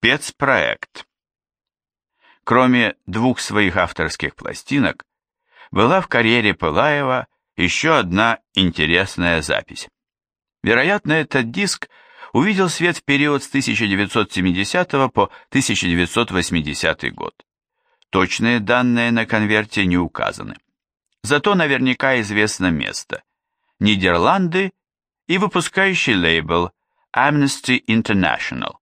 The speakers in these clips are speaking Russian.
Спецпроект. Кроме двух своих авторских пластинок, была в карьере Пылаева еще одна интересная запись. Вероятно, этот диск увидел свет в период с 1970 по 1980 год. Точные данные на конверте не указаны. Зато наверняка известно место. Нидерланды и выпускающий лейбл Amnesty International.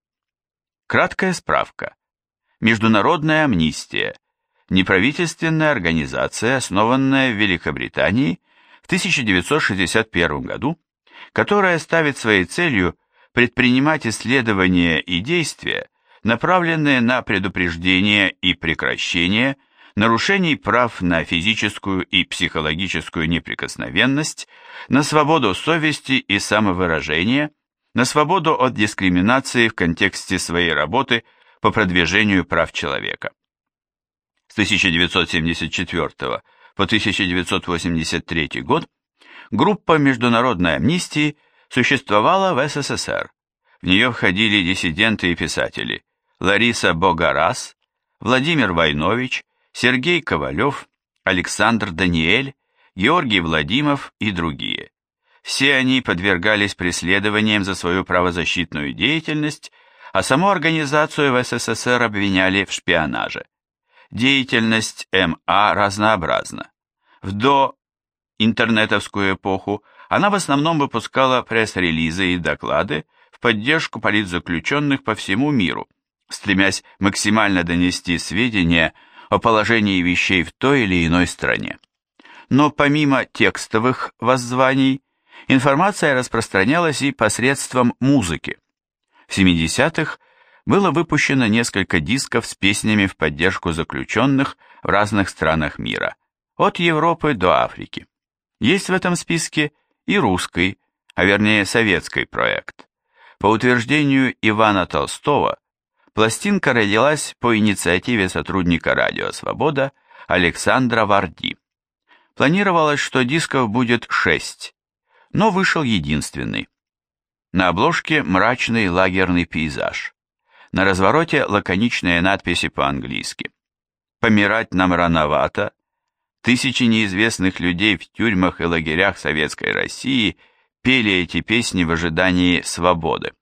Краткая справка. Международная амнистия – неправительственная организация, основанная в Великобритании в 1961 году, которая ставит своей целью предпринимать исследования и действия, направленные на предупреждение и прекращение нарушений прав на физическую и психологическую неприкосновенность, на свободу совести и самовыражения – на свободу от дискриминации в контексте своей работы по продвижению прав человека. С 1974 по 1983 год группа международной амнистии существовала в СССР. В нее входили диссиденты и писатели Лариса Богарас, Владимир Войнович, Сергей Ковалев, Александр Даниэль, Георгий Владимов и другие. Все они подвергались преследованиям за свою правозащитную деятельность, а саму организацию в СССР обвиняли в шпионаже. Деятельность МА разнообразна. В до-интернетовскую эпоху она в основном выпускала пресс-релизы и доклады в поддержку политзаключенных по всему миру, стремясь максимально донести сведения о положении вещей в той или иной стране. Но помимо текстовых воззваний, информация распространялась и посредством музыки. В 70-х было выпущено несколько дисков с песнями в поддержку заключенных в разных странах мира, от Европы до Африки. Есть в этом списке и русский, а вернее советский проект. По утверждению Ивана Толстого, пластинка родилась по инициативе сотрудника «Радио Свобода» Александра Варди. Планировалось, что дисков будет шесть, но вышел единственный. На обложке мрачный лагерный пейзаж. На развороте лаконичные надписи по-английски. «Помирать нам рановато», Тысячи неизвестных людей в тюрьмах и лагерях Советской России пели эти песни в ожидании свободы.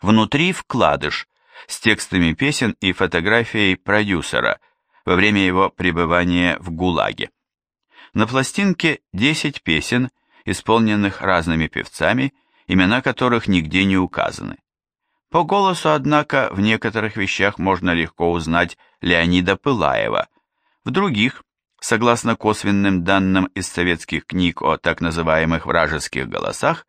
Внутри вкладыш с текстами песен и фотографией продюсера во время его пребывания в ГУЛАГе. На пластинке 10 песен исполненных разными певцами, имена которых нигде не указаны. По голосу, однако, в некоторых вещах можно легко узнать Леонида Пылаева, в других, согласно косвенным данным из советских книг о так называемых вражеских голосах,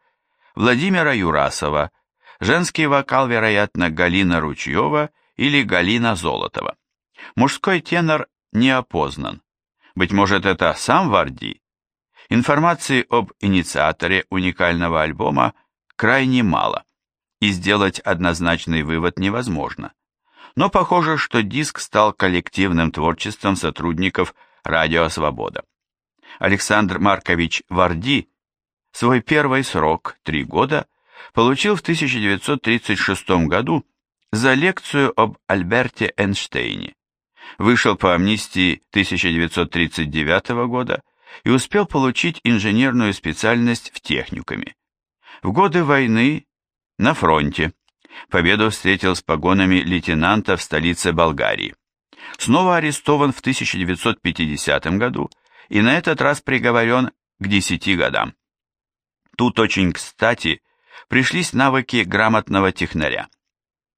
Владимира Юрасова, женский вокал, вероятно, Галина Ручьева или Галина Золотова. Мужской тенор не опознан. Быть может, это сам Варди, Информации об инициаторе уникального альбома крайне мало, и сделать однозначный вывод невозможно. Но похоже, что диск стал коллективным творчеством сотрудников «Радио Свобода». Александр Маркович Варди свой первый срок, три года, получил в 1936 году за лекцию об Альберте Эйнштейне. Вышел по амнистии 1939 года и успел получить инженерную специальность в техникуме. В годы войны на фронте. Победу встретил с погонами лейтенанта в столице Болгарии. Снова арестован в 1950 году и на этот раз приговорен к 10 годам. Тут очень кстати пришлись навыки грамотного технаря.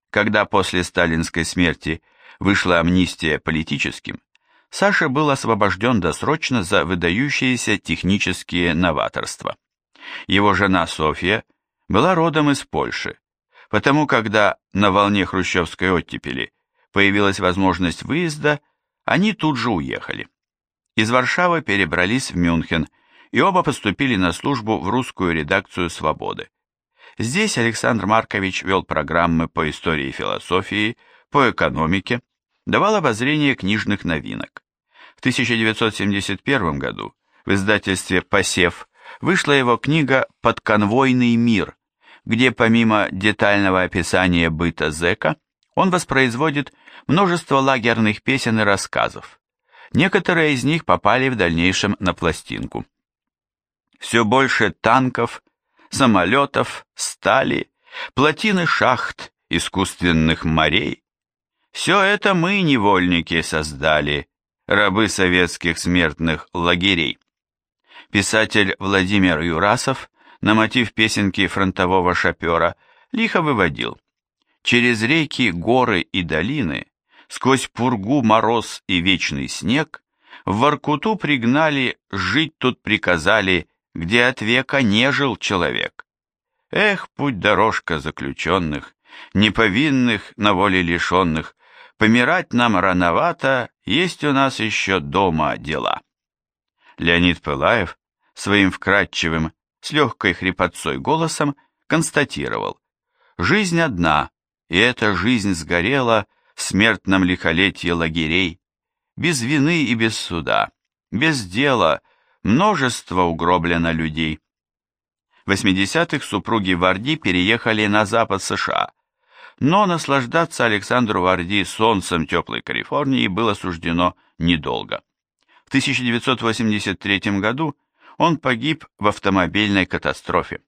Когда после сталинской смерти вышла амнистия политическим, Саша был освобожден досрочно за выдающиеся технические новаторства. Его жена Софья была родом из Польши, потому когда на волне хрущевской оттепели появилась возможность выезда, они тут же уехали. Из Варшавы перебрались в Мюнхен, и оба поступили на службу в русскую редакцию «Свободы». Здесь Александр Маркович вел программы по истории философии, по экономике, давал обозрение книжных новинок. В 1971 году в издательстве «Посев» вышла его книга «Подконвойный мир», где помимо детального описания быта зэка Он воспроизводит множество лагерных песен и рассказов. Некоторые из них попали в дальнейшем на пластинку. Все больше танков, самолетов, стали, плотины шахт, искусственных морей. Все это мы, невольники, создали, рабы советских смертных лагерей. Писатель Владимир Юрасов на мотив песенки фронтового шопера лихо выводил. Через реки, горы и долины, сквозь пургу, мороз и вечный снег, в Воркуту пригнали, жить тут приказали, где от века не жил человек. Эх, путь-дорожка заключенных, неповинных, на воле лишенных, помирать нам рановато, есть у нас еще дома дела. Леонид Пылаев своим вкрадчивым, с легкой хрипотцой голосом констатировал, «Жизнь одна, и эта жизнь сгорела в смертном лихолетии лагерей, без вины и без суда, без дела, множество угроблено людей». В 80-х супруги Варди переехали на запад США, но наслаждаться Александру Варди солнцем теплой Калифорнии было суждено недолго. В 1983 году он погиб в автомобильной катастрофе.